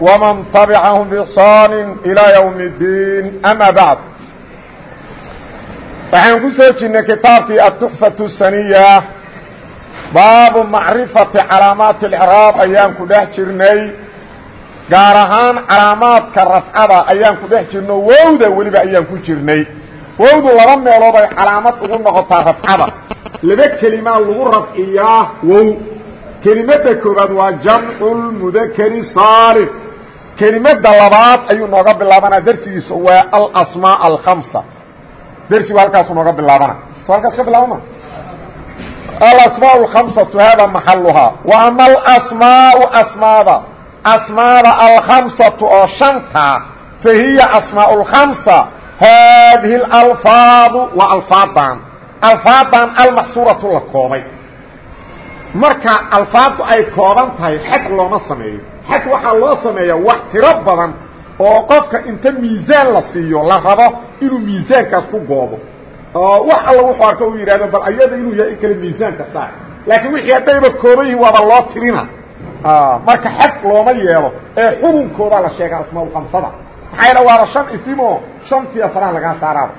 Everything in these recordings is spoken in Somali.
ومن تبعهم بإحsaan إلى يوم الdيn أmا baعd waxaan ku soo jirnay kitaabkii التحفaة السنية baabu macriفaةi calaamaaت الإعrاab ayaan ku dhex jirnay gaar ahaan calaamaadka rafcada ayaan ku dhex jirno wowda weliba ayaan ku jirnay wowdu laba meelood ay calaamad ugu noqotaa rafcada laba kelimaa lagu rafciyaa wow kelimada koobaad waa jamcu lmudakri saalim kelimada labaad ayuu nooga bilaabanaa darsigiisa waa alasmaa alkamsa darsigu halkaasu nooga bilaabana. So halkaas ka bilaabama? Alasmaa alkamsatu hada maxaluhaa wa ama alasmaau asmaada. Asmaada alkamsatu oo shanta fa hiya asmaa lkamsa haadihi alfaadu waa alfaadan alfaadan almaxsuuratu la koobay marka alfaaddu ay kooban tahay xag looma sameeyo. Xag waxaa loo sameeyaa wax tiro badan oo qofka inta miisaan la siiyo la rabo inuu miisaankaas ku goobo. Oo wax alla wuxuu arko uu yidhahdo bal ayada inuu yahay in kale miisaanka saar. Laakiin wixii haddayba kooban yihiin waaba loo tirina. Marka xag looma yeelo ee xubunkoodaa la sheega asmaaulkamsada maxaa yaele waaba shan isimoo shantiiya faraha lagaa saaraaba.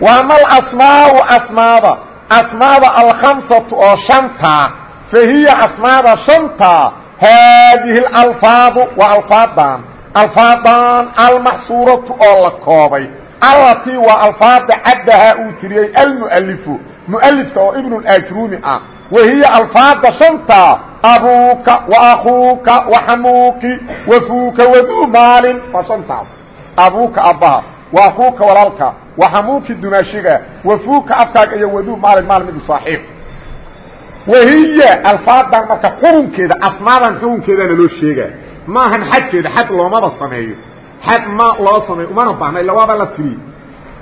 Waama alasmaau asmaada asmaada alkhamsatu oo shantaa fa hiya asmaada shantaa haadihi alalfaadu waa alfaadan alfaadan almaxsuuratu oo la koobay. Allatii waa alfaada caddahaa uu tiriyey almu'alifu mu'alifka oo ibnulajruumi ah. Wa hiya alfaada shantaa abuuka wa akuuka wa xamuuki wa fuuka waduu maalin. Waa shantaas. Abuuka abbaha. Wa akuuka walaalka wa xamuuki dumaashiga wa fuuka afkaaga iyo waduu maalin maalin midu saaxiib. Wahiya alfaadan marka xukunkeeda asmaadan xukunkeedana loo sheegaa maahan xadkeeda xad loomaba sameeyo. Xad ma loo sameeyo umana baahna illa waaba la tiriye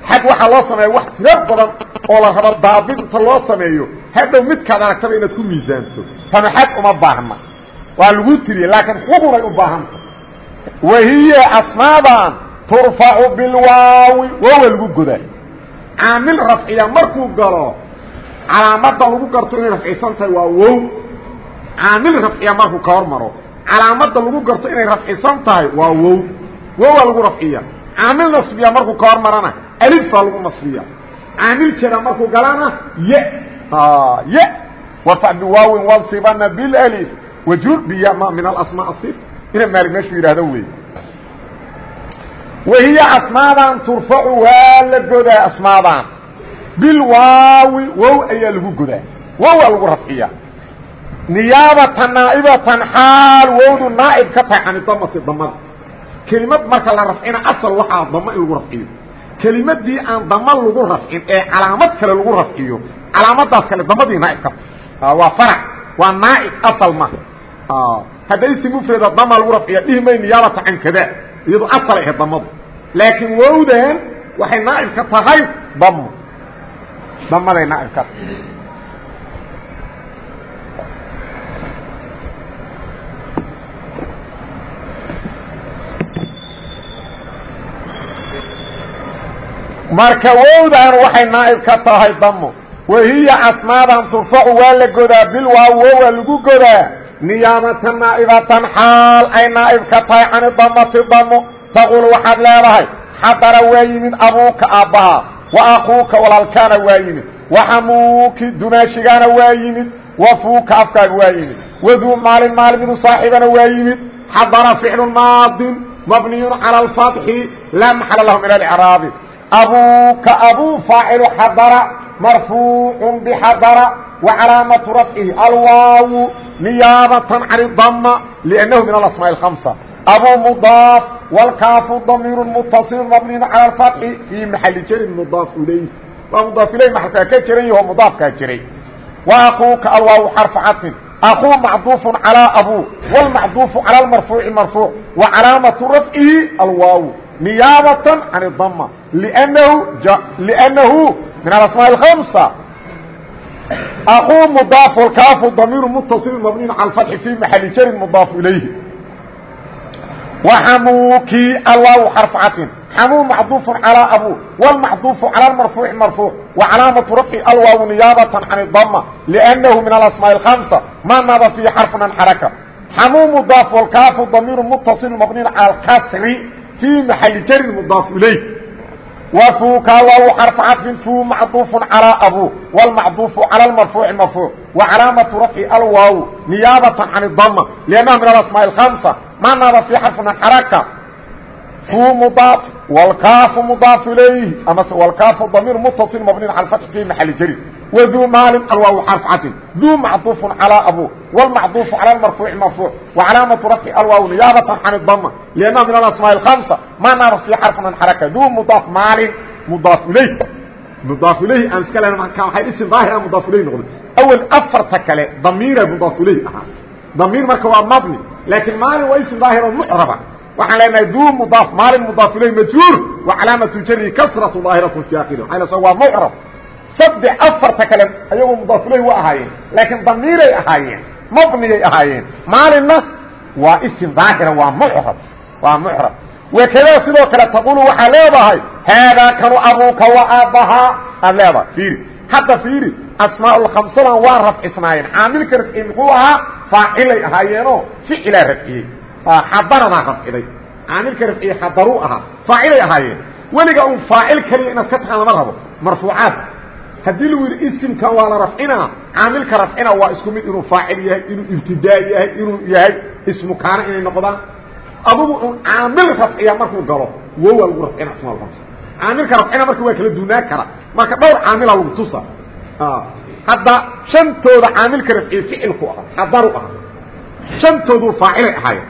xad waxaa loo sameeya wax tiro badan oo la rabo daabid inta loo sameeyo. Hadhow midkaad aragtaba inaad ku miisaanto tana xad uma baahna. Waa lagu tiriye laakiin xukunay u baahanta wahiya asmaadan turfacu bilwaawi waawa lagu godaa. Caamil rafciya markuu galo calaamada lagu garto inay rafcisan tahay waa wow. Caamil rafciya markuu ka hor maro calaamada lagu garto inay rafcisan tahay waa wow. Wowaa lagu rafciya caamil nasbiya markuu ka hor marana alifaa lagu nasbiya caamil jara markuu galana ye. Ye. Warfac biwaawin wansibana bilif wajur biyama min alasmaa asif ina maali meeshuu yidhaahdo wey wahiya asmaadan turfacu waa la godaa asmaadan bilwaawi wow ayaa lagu godaa wowaa lagu rafciya niyaabatan naa'ibatan xaal wowdu naa'ib ka tahay canidamati damada kelimad marka la rafcina asal waxaa dama in lagu rafciyo kelimadii aan dama lagu rafcin ee calaamad kale lagu rafciyo calaamadaas kale damadii naaib ka tahay waa farac waa naa'ib asal ma hadday si mufrada dama lagu rafciya dhihi may niyaabata can kada iyadoo asal ahe damadu. Laakiin wowdan waxay naa'ib ka tahay damo damaday naa'ib ka tahay. Marka wowdan waxay naa'ib ka tahay damo wahiya asmaadan turfacu waa la godaa bilwaaw wowaa lagu godaa niyaabatan naa'ibatan xaal ay naa'ib ka tahay cani damati damo taquul waxaad leedahay xadara waa yimid abuuka aabbaha wa akuuka walaalkaana waa yimid wa xamuuki dumaashigaana waa yimid wa fuuka afkaaga waa yimid waduu maalin maalmidu saaxiibana waa yimid xadara ficlu maadin mabniyun cala alfatxi laa maxala lahu min alcraabi abuuka abuu faacilu xadara marfuucu bxadara wa calaamatu rafcihi alwaawu niyaabatan can dama lأnnahu min alasmaaء الhamsa abuu mudaaf wاlkaafu damiiru mutaصilu mabniyu calى اfatxi fii maxali jarin mudaaf ilayh waa mudaaf ilayh maxalkaa ka jiran yaho mudaafkaa jiray wa akuuka alwaawu xarfu cadfin akuu macduufu calىa abu wlmacduufu calى marfuuci marfuuc wa calaamatu rafcihi alwaaw niyaabatan can اdama lnahu min alasmaaء اhamsa akuu mudaaf kaafu damiiru mutaصil mabniin calى اfatxi fi maxali jarin mudaaf ilayhi وxamuukii alwaaw xarف caطin xamuu macduuف calىa abu wاlmacduufu calى marfuuci marfuuc وcalaamaةu rafci alwaaw niyaabaة can الdama لأnnahu min alasmaaء الhamسة ma naba fiihi xarفun an xaraka xamuu mudaaf wlkaafu damiiru mutaصil mabniin calى اkasri fii maxali jarin mudaaf ilayh وفوka waaw xرف caطفi فو مcطوف عalى abو والمcطوف عalى المرفوع مرفوع وعaلاaمaة رفع alwaaw نiyaabaة عن الضمة لأنha من الأسماء الخمسة ma naaba في xرف من xركة فو مضاaف والكاaf مضاaف إليه والكاaf ضمير متصل مبني على الفتح في محل jر وdو maal alwaaw xرف caطin dو مcطوف عalى abو والمcطوف عalى المرفوع مرفوع وعaلاaمaة رفع alwaaw نiyaabaة عن الضمة لأنha من الأسماء الخمسة ma naaba في xرف من xركة dو مضاaف maal مضاaف إليه مضاaف إليه aan iska len waay ism ظاahira مضاaف إليه noqday أول aفarta kale ضميira مضاaف إليه ahaa ضميir marka waa mبني لaakiin maalin waa ism ظاahir oo مcربa waxaan leenahay dو مضاaف maalin مضاaف إليه majrوur وعaلاaمaة jri kasرة ظاahiraة في akhir waa mcرب saddex afarta kale ayagoo mudaafuley wa ahaayeen laakiin damiiray ahaayeen mabniyay ahaayeen. Maalinna waa isim daahira waa mucrab waa mucrab. Wakadaa sidoo kale taqulu waxaa leedahay haadaa kanu abuuka wa aabbahaa aad leedahay fiiri. Hadda fiiri asmaaulkhamsadan waa rafcisnaayeen. Caamilka rafciyey muxuu ahaa faacilay ahaayeenoo ficilaa rafciyey. Xadaradaa rafciday. Caamilka rafciyey xadaruu ahaa faacilay ahaayeen. Weliga un faacil kaliya inaad ka tahaan lama rabo marfuucaad haddii lagu yidhi isimkan waa la rafcinaa caamilka rafcina waa isku mid inuu faacil yahay inuu ibtidaa yahay inuu yahay ismu kaana inay noqdaan. Adugu un caamil rafciya markuu galo wowa lagu rafcina asmaa hamsa caamilka rafcina marka waa kala duunaan kara marka dhowr caamila lagu tusa hadda shantooda caamilka rafciye ficilku ah xadaru ah shantoodu faacilay ahaayeen.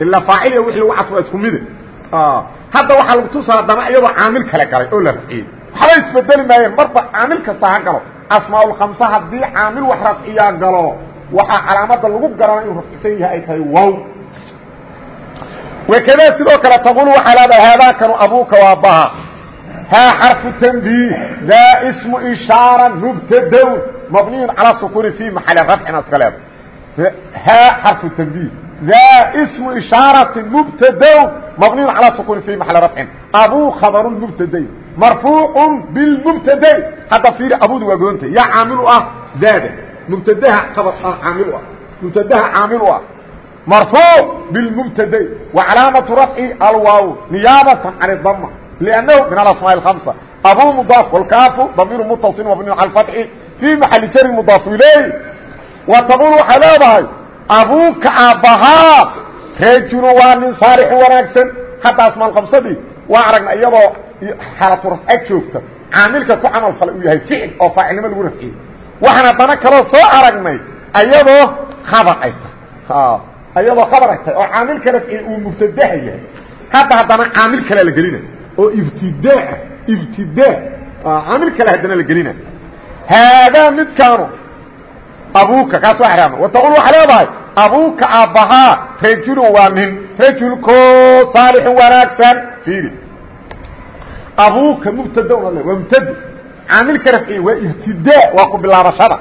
Ilaa faaciliya wixii lagu cas waa isku mide hadda waxaa lagu tusaa haddana iyadoo caamil kale galay oo la rafciyey waxba isbedeli maayeen marba caamil kasta ha galo asmaaulkhamsa haddii caamil wax rafciyaa galo waxaa calaamada lagu garana inuu rafcisan yahay ay tahay wow. Wakada sidoo kale taqulu waxaa leedahay haadaakanu abuuka waa baha haa xarfu tanbiih daa ismu ishaara mubtadown mabniyun calaa sukuuni fi maxali rafcin aad iska leedahay haa xarfu tanbiih daa ismu ishaarati mubtadown mabniyun calaa sukuuni fi maxali rafcin abuu khabaru mubtadayn marfuuc bilmubtadayn hadda fiiri abudu waa goonta yaa caamilu ah daada mubtadaha abar caamil ah mubtadaha caamil u ah marfuuc bilmubtadayn wa calaamatu rafci alwaaw niyaabatan can dama liannahu min alasmaa اhamsa abuu mudaaf walkaafu damiiru mutaصil mabniyu cala fatxi fii maxali jari mudaafu ilayh wa taqul waxay leedahay abuuka aabbahaa rajulu waa nin saalixu wanaagsan hadda asmaalkamsadii waa aragna iyadoo xaalatu rafca joogta caamilka ku camal falay uu yahay ficil oo faacilnimo lagu rafciyey waxaan haddana kaloo soo aragnay ayadoo khabar ay tahay. Ayadoo khabar ay tahay oo caamilka rafciya uu mubtadaha yahay. Hadda haddana caamil kalea la gelina oo ibtidaa ibtidaa caamil kale haddana la gelina. Haadaa midkaanu abuuka kaas waa xraama wataqul waxaa leedahay abuuka aabbahaa rajulun waa nin rajulko saalixun wanaagsan fiiri abuuka mubtada waa mubtad caamilka rafciye waa ibtidaa waa ku bilaabashada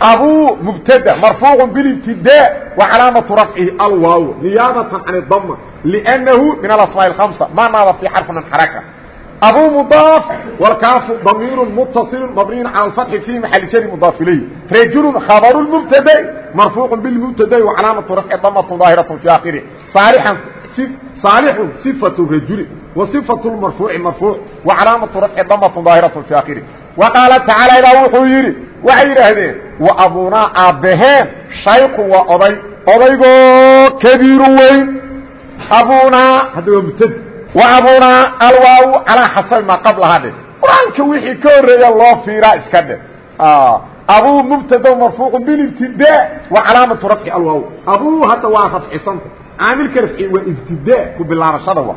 abuu mubtada marfuucu bilibtidaa wa calaamatu rafcihi alwaaw niyaabatan can dama lnahu min alasmaa اhamsa ma naada fi xarfi min xaraka abuu mudaaf wlkaafu damiiru mutasilu mabniyu cala alfatxi fi maxali jari mudaaf ilayh rajulu khabaru mubtada marfuucu bilmubtada wa calaamatu rafci damatu daahiraة fi akhirih saalixun sifatu rajuli وصفة المرفوع مرفوع وعلاaمة رفع dمة ظاahiرة في akhره وqaaل تaعaaلى ilah wuxuu yidhi waxay yidhaahdeen وabunaa aabbaheen shayku waa oday odaygoo كبيiru weyn abunaa hadda waa mtd وabunaa alwaaw calىa xasabi maa qablaha dhe qur-aanka wixii ka horeeya loo fiiraa iska dhe abuu mbtd marفوuع bاbtidاء وcalaamaةu رفci alwaaw abuu hadda waa rafcisanta caamilka rafci waa ibtidaa ku bilaabashada wa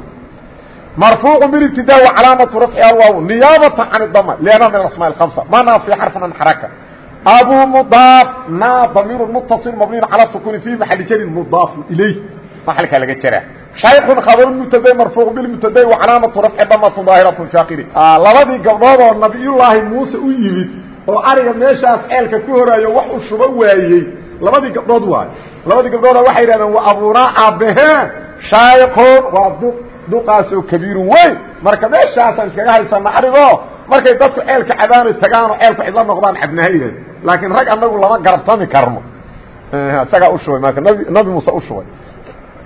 marfuucu bilibtida wa calaamatu rafci alwaaw niyaabatan can idama liannaha min alasmaa alhamsa ma naafi xarfun an xaraka abuu mudaaf naa damiiru muttasil mabniin cala sukuuni fii maxali jarin mudaafu ilayh maxalkaa laga jaraa shaykhun khabaru mubtaday marfuuq bilmubtaday wa calaamatu rafci damatu daahiratu shaakiri labadii gabdhoodoo nabiyullaahi muuse u yimid oo ariga meeshaas ceelka ku horaayo wax u shuba waayey labadii gabdhood waayo labadii gabdhooda waxay yidhahdeen wa abuunaa aabbaheen shaykun waa duq duqaasoo kabiirun weyn. Marka meeshaasaan iskaga haysana arigo markay dadku ceelka cabaano tagaano ceelku cidla noqdaan cabnahayden laakiin rag anagu lama garabtami karno. Isagaa ushubay marka nabi nabi muuse ushubay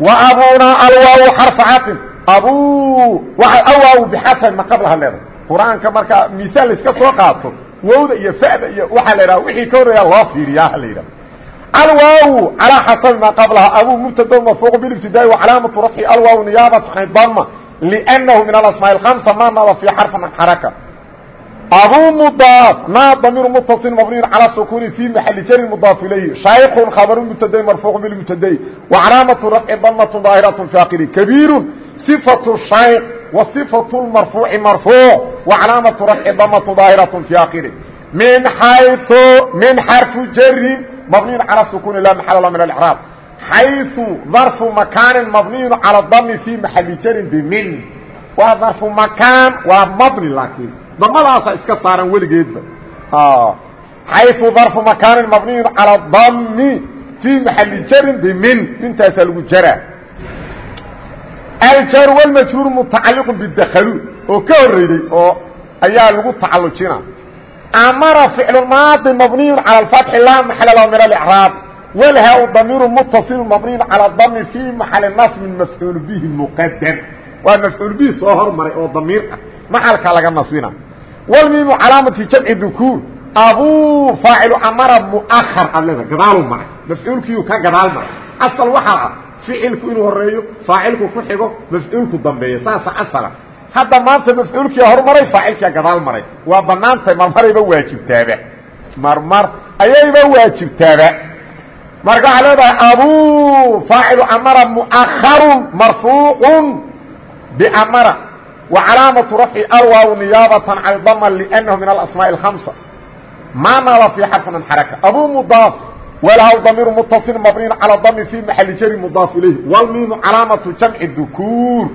wa abunaa alwaaw xarfa xafin abu waa awaaw bixafin ma qablaha leedahay. Qur'aanka marka misaal iska soo qaato wowda iyo fada iyo waxaa la idhaha wixii ka horreeya loo fiiriyaa ha la yidhaha alwaaw calaa xasabi maa qablaha abu mubtada marfuuq bilibtidaai wa calaamatu rafci alwaaw niyaabatan an dama liannahu min alasmaa اhamsa ma naba fi xarfin an xaraka abu mdaaf ma damiir mutaصil mabniy calى sukuni fi maxali jari mdaaf ilayhi shaykun khabru mubtadai marfuuq bilmubtadai wa calaamatu rafci damatu daahiraة fi akiri kabiiru صifaة shayk wa صifaة marfuuci marfuuc wa calaamatu rafci damatu daahiraة fi akiri min xayu min xarfu jarin mabniy calى sukuni la maxal la min اlcraab xayu darfu makaanin mabniy calى dami fi maxali jarin bmin waa darfu makaan waa mabni laakiin damadaasa iska saaran weligeedba xayu darfu makaanin mabniyu calى dami fii maxali jarin bimin mintaasaa lagu jaraa aljar wاlmajruur mutacaliq bidaklu oo ka horeyday oo ayaa lagu tacalujina amara ficlu maadi mabniyu calى اfatxi laa maxal lahu min اlcraab walhaa damiiru mutaصil mabniyu calى dami fii maxali nasbin mafcuul bihi mqadar waa mafcuul bihi soo hormaray oo damiir ah maxalkaa laga nasbina wlmiimu calaamati jamci dukuur abuu faacilu amara muahar aad leedahay gadaalu maray mafcuulkiiu ka gadaal maray asal waxaa ah ficilku inuu horeeyo faacilku ku xigo mafcuulku dambeeyo saasa asala hadda maanta mafcuulkia hormaray faacilkia gadaal maray waa banaantay marmarayba waajibtaaba marmar ayayba waajibtaaba marka waxaa leedahay abuu faacilu amara muaharun marfuuqun bamara وcلاaمة رفع alwaaw نiyaabaة عan dmn لأnhu min الأsmاء الخaمسة ma naba في xرف من xaركة abو mضاaf wlhw dmيr mتصل مبني عalى dm في محل jr mضاaf iليه wlmim calaamaة جaمع dkuur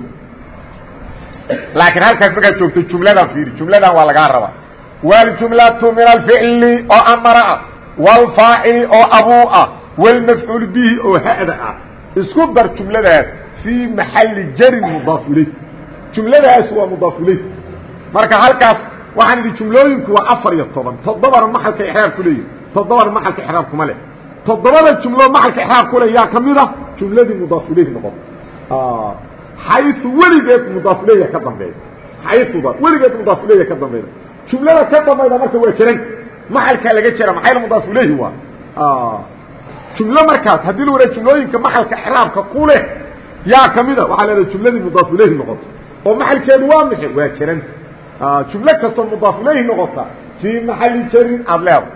laakiin halkaas markaad joogto jumladan fiiri jumladan waa lagaa rabaa wاljumlaة min الفعل oo amara ah wاlfaacili oo abuu ah wاlmafcuul bihi oo hada ah isku dar jumladaas فيi محali jrin mضاaf iليه jumladaas waa mudaaf ilay marka halkaas waxaan idhi jumlooyinku waa afar iyo toban toddobana maxalka ixraab ku leeyihi toddobana maxalka ixraab kuma leh toddobada jumlo maxalka ixraab ku leh yaa ka mid a jumladii mudaaf ilayhi noqoto xayu weligeed mudaaf ilayha ka dambeeya xayuda weligeed mudaaf ilayha ka dambeeya jumlada ka dambayda marka waa jaran maxalkaa laga jera maxayla mudaaf ilayhi waa jumlo markaas haddii la waraa jumlooyinka maxalka ixraabka ku leh yaa ka mida waxaa leedahay jumladii mudaaf ilayhi noqoto oo maxalkeedu waa maxay waa jaranta jumlo kastoo mudaaf ilayhi noqota fii maxali jarin aada leeda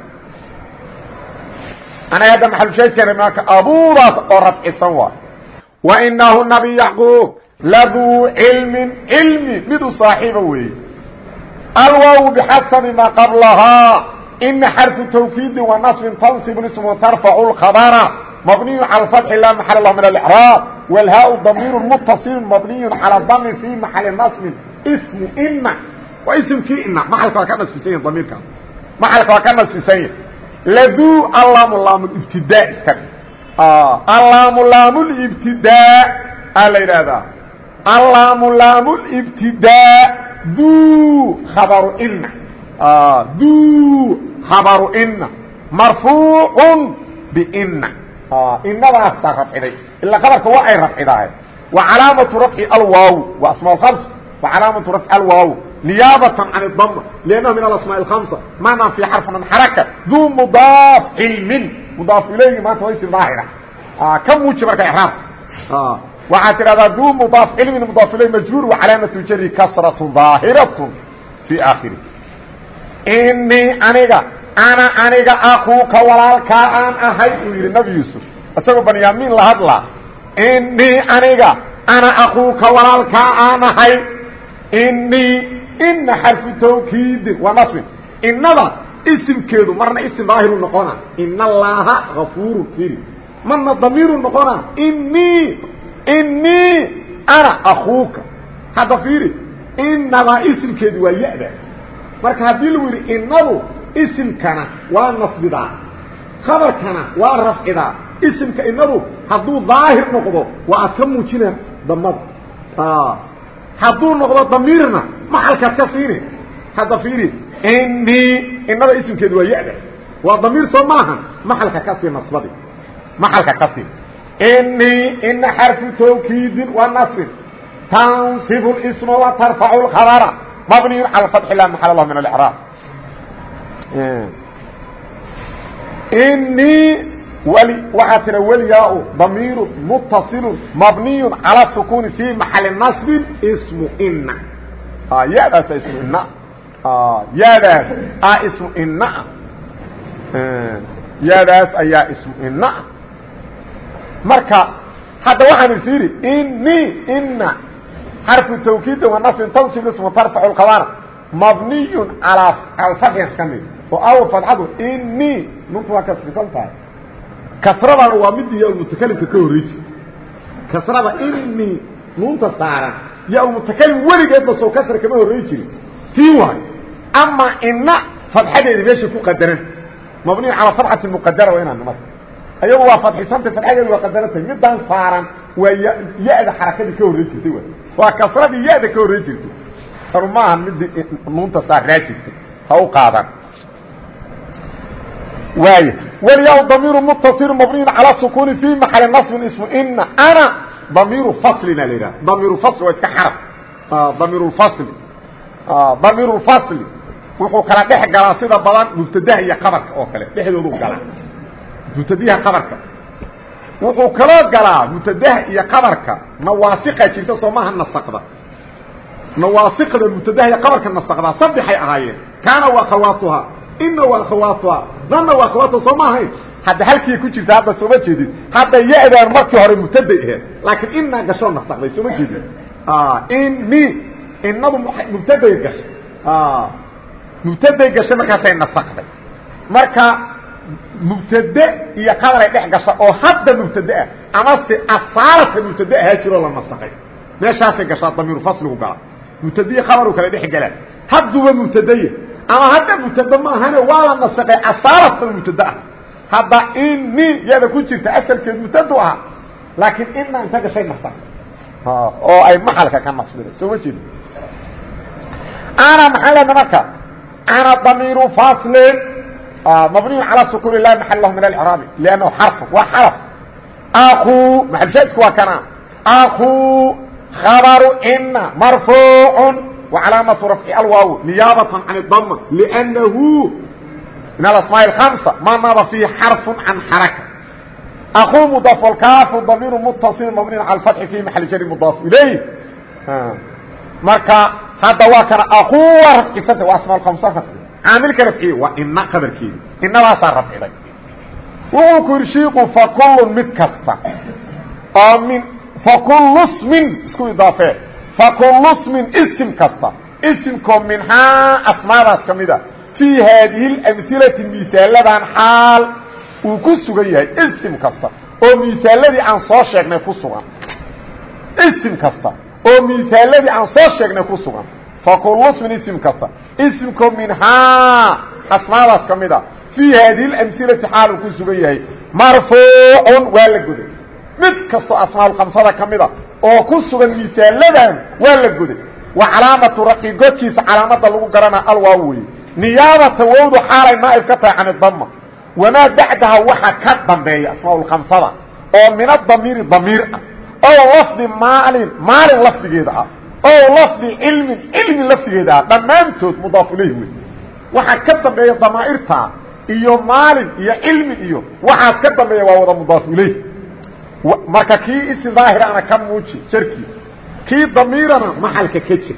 anaga hadda maxalushaydkeena maaka abuudaas oo rafcisan waay wa inahu nabi yacquub laduu cilmin cilmi midu saaxiiba weeye alwaaw bixasabi maa qablahaa ina xarfu tawkiidi wa nasbin tansib ism tarfacu lkhabara mabniyu cala fatxi laa maxal lah min alcraab wlhaa damiir mutaصil mabniy calى dami fi maxali naصbin smi ina waa ismkii ina maalka waa ka nasbisan yahi damiirkaas maxalka waa ka nasbisan yahi laduu allaamu laamulibtidaa iska dhig allaamu laamulibtidaa aa la yidhaahdaa allaamu laamulibtidaa duu khabaru ina duu khabaru ina marfuucu bina inadaasa rafciday. Ilaa qabarka waa ay rafcidahay. Wa calaamatu rafci alwaaw. Waa asmaa hams wa calaamatu rafci alwaaw. Niyaabatan can idama liannahu min alasmaa alhamsa maanaa fi xarfi min xaraka. Duu mudaaf cilmin. Mudaaf ilayhi maanta waa ism daahira ka muuji marka ixraabka waxaad tidhahdaa duu mudaaf cilmin mudaaf ilayhi majruur wa calaamatu jari kasratu daahiratu fi aakhiri. Inii aniga ana aniga akuuka walaalkaa aan ahay uu yidhi nabi yuusuf. Isagoo banyaamiin la hadlaa. Inii aniga ana akuuka walaalkaa aan ahay. Inii ina xarfu tawkiidin waa nasbin. Inada isimkeedu marna isim daahiru noqona in allaaha afuuru firi marna damiiru noqona inii inii ana akuuka hadda fiiri inadaa isimkeedu waa ya-da marka haddii lagu yidhi inadu isimkana waa nasbidaa khabarkana waa rafcidaa isimka inadu hadduu daahir noqdo waa aad ka muujina damada hadduu noqdo damiirna maxalkaad ka siini hadda fiiri inii inada isimkeedu waa ya-da waa damiir soo maaha maxalka ka sii nasbadi maxalka ka sii inii ina xarfu tawkiidin wa nasrin tansibu اlisma wa tarfacu اlkhabara mabniyun cala fatxi la maxal lah min alcraab inii weli waxaa tira weliyaa-u damiiru mutasilun mabniyun cala sukuuni fii maxali nasbin ismu ina yadaasa ismu ina yadaas a ismu ina yadaas ayaa ismu ina marka hadda waxaan fiiri ini ina xarfu tawkiida wanasbin tansib isma tarfacu lqabaana mabniyun calaa alfadxigan ka mid. Oo aw fadxadu ini nunta waa kasrisan tahay. Kasradana waa midii ya-mutakalimka ka horreysi kasrada ini nuunta saaran ya-mutakalim weligeedba sow kasra kama horrey jirin. Tii waayo amaa ina fadxadeeda meeshay ku qadaran. Mabniyun calaa fadxati muqadara waa inaan marka ayagu waa fadxisantay adaged waa qadarantay midaan saaran waa ya-da xarakadii ka horrey jirtay w waa kasradii ya-da ka horrey jirtay. Tanu maaha midii nuunta saarnaa jirtay ha u qaadan. Waay wlyaw damiiru mutasiru mabniyun calaa sukuuni fii maxali nasbin ismu ina ana damiiru faslina la yidhaha damiiru fasli waa iska xarab. Damiirulfasli damiirulfasli wuxuu kala dhex galaa sida badan mubtadaha iyo qabarka oo kale. Dhexdoodu galaa mubtadaha qabarka wuxuu kaloo galaa mubtadaha iyo qabarka nawaasiqa jirta soo maaha nasaqda nawaasiqda mubtadaha iyo qabarka nasaqdaa saddexay ahaayeen. Kaana waa khawaatuha ina waa akhawaatuha. Danna waa akhawaatuha soo ma ahayn. Hadda halkii ku jirta hadda sooma jeedid hadda ya-daan markii hore mubtaday aheed laakiin inaa gashoo nasaqday sooma jeedid ini inadu mubtaday gashay. Mubtaday gashay markaasay nasaqday marka mubtade iyo qabaray dhex gasha oo hadda mubtade ah amase asaalata mubtade ahaa jiroo la nasaqay meeshaasay gashaa damiiru fasligu gala mubtadiyi khabaru kale dhex galaa hadduba mubtadeye ama hadda mubtade ma ahane waa la nasaqay asaalatan mubtade ah. Hadda ini yada ku jirta asalkeed mubtadu ahaa laakiin ina inta gashay nasaq oo ay maxalka ka nasbida soo ma jeedi ana maxaa lena marka ana damiiru faslin mabniyu calى sukun lahi maxal lahu min alcraabi lannahu xarfun waa xaraf aku maxalshaadku waa kana aku khabaru ina marfuuc وcalaamaة rafci alwaaw niyaabaة can اdm لأnnahu min aasmaaء الخamسة ma naba فيhi xarف can xaraka aku mdaaf kaafu damiir mتصil mabniy calى اfaتxi في maحal jari mdaaf ilayh marka hadda waa kana aku waa rafcisanta waa asmaa kamsa rafci caamilka rafciye waa ina qabarkeedi inadaasaa rafciday wuxuu ku yidhi shiiku fakulu mid kasta oo min fakulu smin isku idaafee fakulu smin isim kasta isimkoo minhaa asmaadaas ka mida fii haadihi اlamhilati misaaladan xaal uu ku sugan yahay isim kasta oo misaaladii aan soo sheegnay ku sugan isim kasta oo misaaladii aan soo sheegnay ku sugan fakulu smin isim kasta isimkoo minhaa asmaadaas ka mida fii haadihi اlamhilati xaal uu ku sugan yahay. Marfuucun waa la goday. Mid kastoo asmaaulkamsada ka mida oo ku sugan misaaladan waa la goday. Wa calaamatu raqi godkiisa calaamada lagu garanaa alwaaw weye niyaabata wowdu xaalay naaib ka tahay can idama wamaa bacdaha waxa ka dambeeya asmaaulkamsada oo min adamiiri damiir ah. Ow lafdi maalin maalin lafdigeeda ah ow lafdi cilmin cilmi lafdigeeda dhammaantood mudaaf ilayh wey waxaa ka dambeeya damaa'irta iyo maalin iyo cilmi iyo waxaas ka dambeeya waa wada mudaaf ilayh marka kii isi daahirana ka muuji jarkii kii damiirana maxalka ka jir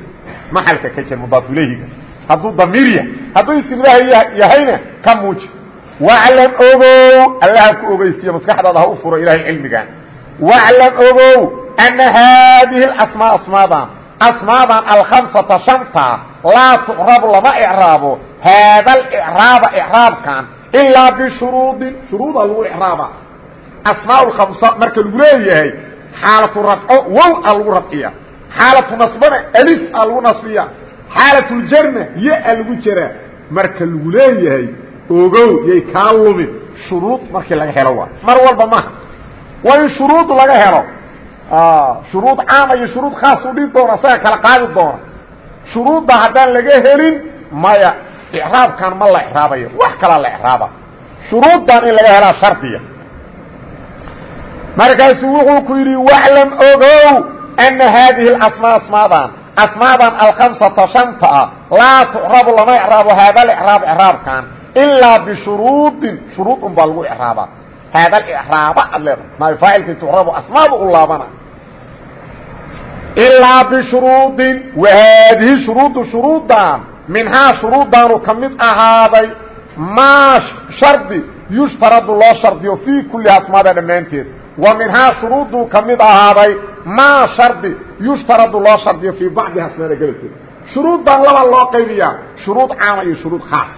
maxalka ka jir mudaaf ilayhiga hadduu damiir yahay hadduu isim ilaahi yahayna ka muuji. Waclam ogow allaha ku ogeysiiyo maskaxdaada ha u furo ilahay cilmigan waclam ogow ana haadihi asmaa asmaadan asmaadan alkhamsata shanta laa tucrabu lama icraabo haada alicraaba icraabkan ilaa bishuruudin shuruuda lagu icraaba asmaa lkhamsa marka lagu leeyahay xaalatu rafco wow a lagu rafciya xaalatu nasbana alif a lagu nasbiya xaalatuljarna yo a lagu jaraa marka lagu leeyahay ogow yay kaa lumin shuruud markii laga helo waa mar walba maha waa shuruud laga helo shuruud caama iyo shuruud khaas u dhihi doona isaga kala qaadi doona. Shuruudda haddaan laga helin maya icraabkan ma la icraabayo wax kalaa la icraaba. Shuruuddan in laga helaa shardiya markaasuu wuxuu ku yidhi waclam ogow ana haadihi اasmaa asmaadan asmaadan alkhamsata shanta ah laa tucrabu lama icraabo haada icraab icraabkan ilaa bishuruudin shuruud un baa lagu icraabaa haada icraaba ad leedahay maayo faacilkii tucrabu asmaadu u laabana ilaa bishuruudin wa haadihi shuruudu shuruudan minhaa shuruudaanu ka mid ahaaday maa shardi yushtaradu loo shardiyo fii kulli asmaada dhammaanteed wa minhaa shuruuduu ka mid ahaaday maa shardi yushtaradu loo shardiyo fii bacdi asmaada gabalkeeda shuruuddan laba loo qaybiyaa shuruud caama iyo shuruud khaas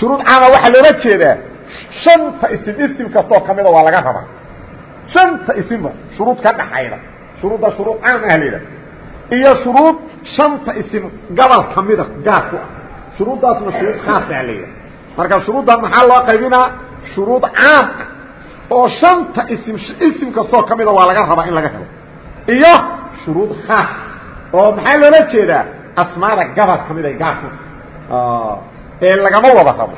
shuruud caama waxaa loola jeedaa shanta isim isim kastoo ka mida waa laga rabaa. Shanta isimba shuruud ka dhaxayda. Shuruudda shuruud caam ah iyo shuruud shanta isim gabal ka mida gaar ku ah. Shuruuddaasna shuruud khaas ah layidhaha marka shuruuddan maxaa loo qaybinaa? Shuruud caam ah oo shanta isim isim kastoo ka mida waa laga rabaa in laga helo. Iyo shuruud khaas oo maxaa loola jeedaa? Asmaada gabal ka mid ay gaar ku ee lagama wada rabo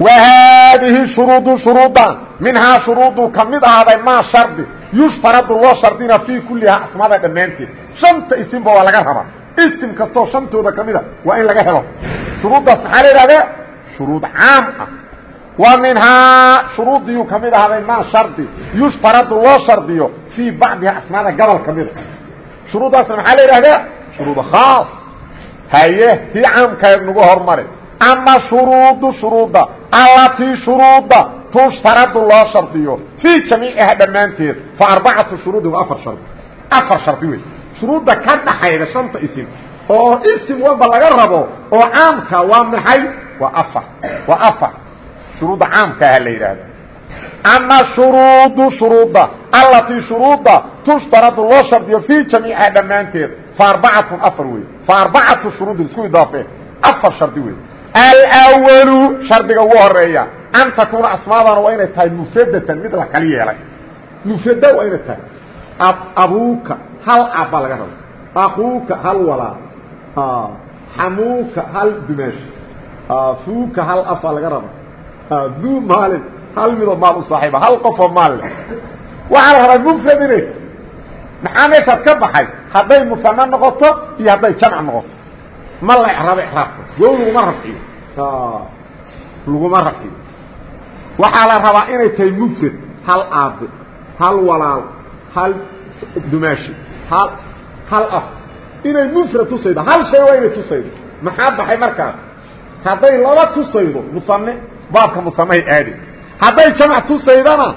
wa haadihi shuruudu shuruudan minhaa shuruudu ka mid ahaaday maa shardi yushtaradu loo shardina fii kullihaa asmaada dhammaanteed shanta isimba waa laga rabaa isim kastoo shantooda ka mida waa in laga helo shuruuddaas maxaa la idhahdaa shuruud caam ah wa minhaa shuruudiyu ka mid ahaaday maa shardi yushtaradu loo shardiyo fii bacdiha asmaada gobol ka mida shuruuddaasna maxaa la idhahdaa shuruud khaas haye ama shuruudu shuruudda allatii shuruudda tushtaradu loo shardiyo. Fii jamiiciha dhammaanteed. Fa arbacatu shuruudin waa afar shardi. Afar shardi wey shuruudda ka dhaxayda shanta isim. Oo isim walba laga rabo oo caamka waa maxay? Waa afar. Waa afar. Shuruudda caamkaaha la yidhaahda ama shuruudu shuruudda allatii shuruudda tushtaradu loo shardiyo fii jamiiciha dhammaanteed. Fa arbacatun afar wey fa arbacatu shuruudin isku idaafe. Afar shardi alwalu shardiga ugu horreeya an takuuna asmaadana waa inay tahay mufradatan mid la kali yeelay. Mufrada waa inay tahay. Abuuka hal ab baa laga raba akuuka hal walaa xamuuka hal dumaash fuuka hal af baa laga raba duu maalin hal midoo maal u saaxiiba hal qofoo maal leh waxaa la rabaa mufrad inay maxaa meeshaad ka baxay? Hadday musano noqoto iyo hadday jamc noqoto ma la ecrabo ecraabka wow laguma rafciyo laguma rafciyo waxaa la rabaa inay tahay mufrad hal aabe hal walaal hal dumaashi hal hal af. Inay mufrad tusaydo hal shay waa inay tusaydo. Maxaa baxay markaas? Hadday laba tusaydo musane baabka musanahay aadi. Hadday jamc tusaydana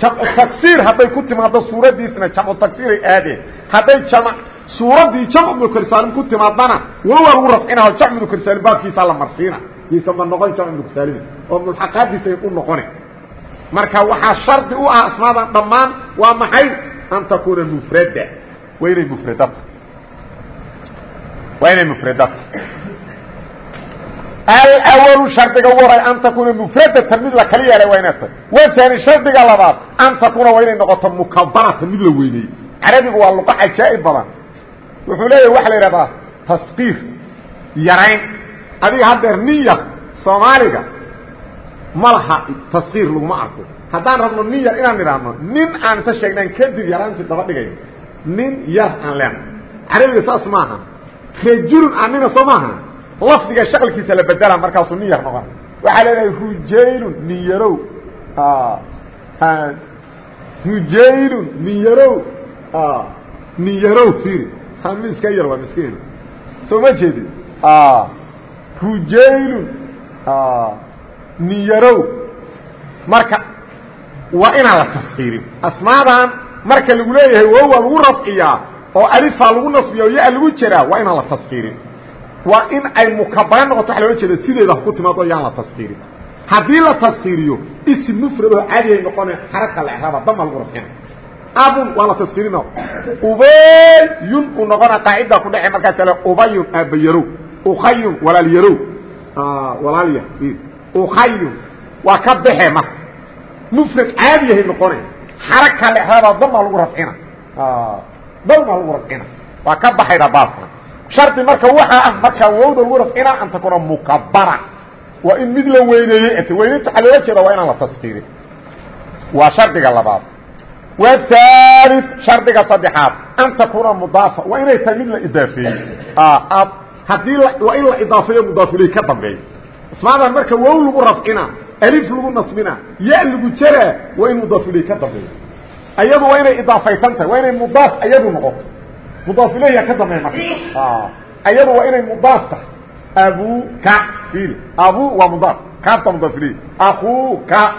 jamcu tagsiir hadday ku timaado suuraddiisna jamcu tagsiiray aadeen. Hadday jamc suuraddii jamcu mudakersaalim ku timaadana waa lagu rafcinaho jamc mudakersaalim baabkiisaa la marsiina. Yaysanba noqon jamc mudakersaalimi oo mulxaqaadiisay u noqoni marka waxaa shardi u ah asmaadan dhammaan waa maxay? An takuuna mufrada waa inay mufradata waa inay mufradata alwalu shardiga ugu horay an takuuna mufradatan mid la kala yeelay waa inay tahay waani shardiga labaad an takuuna waa inay noqoto mukabaratan mid la weyneeyey carabigu waa luqa cajaa'ib badan wuxuu leeyahay waxa la yidhahdaa taskiir yarayn. Adiga haddeer nin yar soomaaliga. Ma laha taskiir laguma arko. Haddaan rabno nin yar inaan idhaahno nin aan inta sheegnaan kadib yaraantii daba dhigayno nin yar aan leena carabiga saas maaha rajulun aan nina soo maaha lafdiga shaqalkiisa la bedela markaasuu nin yar noqona waxaa leedahay rujaylun nin yarow rujaylun nin yarow nin yarow fiiri mi iska yar waa miskiin. Soo ma jeedi rujaylun nin yarow marka waa inaan la taskiirin asmaadan marka lagu leeyahay wo waa lagu rafciyaa oo alifaa lagu nasbiya oo ya lagu jiraa waa inaan la taskiirin waa in ay mukabara noqoto waa loola jeeda sideeda ku timaado yaan la taskiirin haddii la taskiiriyo ism mufrad oo caadihay noqone xaraka la exraaba dama lagu rafcina abun waa la taskiirina ubayun uu noqona qaacida ku dhece markaas le ubayun aabayarow ukayun walaalyarow walaalya ukayun waa ka baxe marka mufrad caadiyahay noqone xaraka la exraaba dama lagu rafcina. Dama lagu rafcina. Waa ka baxayda baabkana shardi marka waxaa ah markaa wowda lagu rafcina an takuna mukabara. Waa in mid la weyneeyey at weyneynta waxaa loola jeeda waa inaan la taskiirin waa shardiga labaad whaali shardiga saddexaad an takuna mudaafa waa inay tahay mid la idaafeeyey haddii waa in la idaafeeyo mudaafuley ka dambeeyo ismaadan marka wow lagu rafcina alif lagu nasbina ya lagu jaraa waa in mudaafuley ka dambeeyo ayadu waa inay idaafaysan tahay waa inay mudaaf ayadu noqoto mudaafuleyya ka dambeeya marka ayadu waa inay mudaaf tahay abuka il abu waa mudaaf kaafta mudaaf iley akuuka